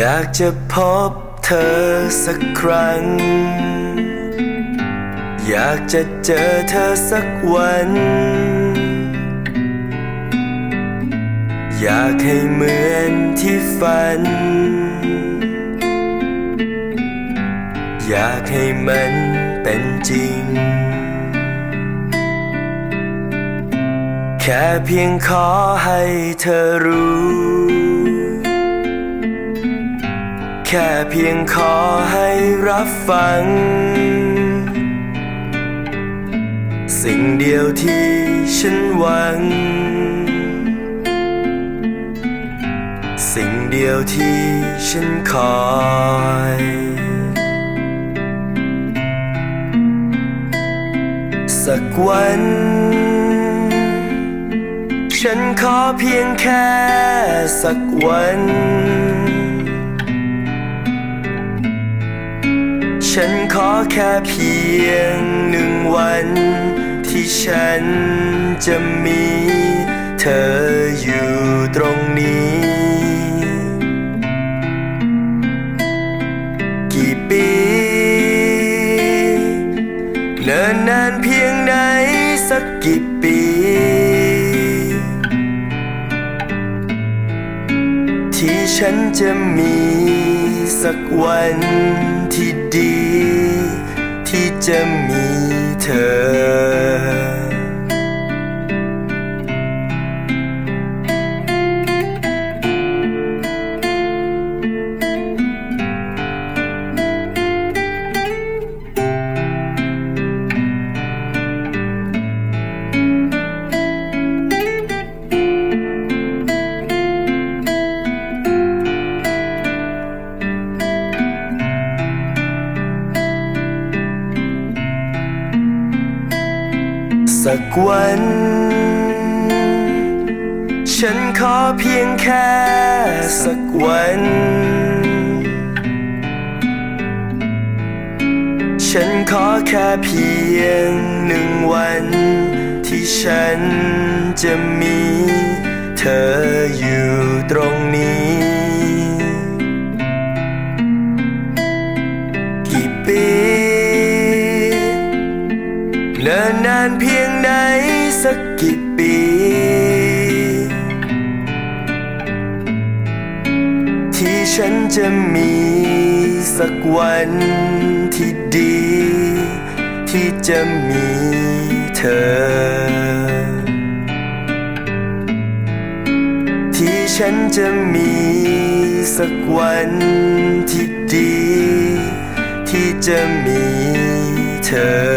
อยากจะพบเธอสักครั้ง อยากจะเจอเธอสักวัน อยากให้เหมือนที่ฝัน อยากให้มันเป็นจริง แค่เพียงขอให้เธอรู้ ค่เพียงขอให้รับฟัง สิ่งเดียวที่ฉันหวัง สิ่งเดียวที่ฉันคอยสักวัน ฉันขอเพียงแค่สักวัน ฉันขอแค่เพียงหนึ่งวัน ที่ฉันจะมี เธออยู่ตรงนี้ กี่ปี เนิ่นนานเพียงไหนสักกี่ปี ฉันจะมีสักวันที่ดี ที่จะมี สักวัน ฉันขอเพียงแค่สักวัน ฉันขอแค่เพียงหนึ่งวัน ที่ฉันจะมี เธออยู่ตรงนี้ เนิ่นนานเพียงไหนสักกี่ปี ที่ฉันจะมีสักวันที่ดี ที่จะมีเธอ ที่ฉันจะมีสักวันที่ดี ที่จะมีเธอ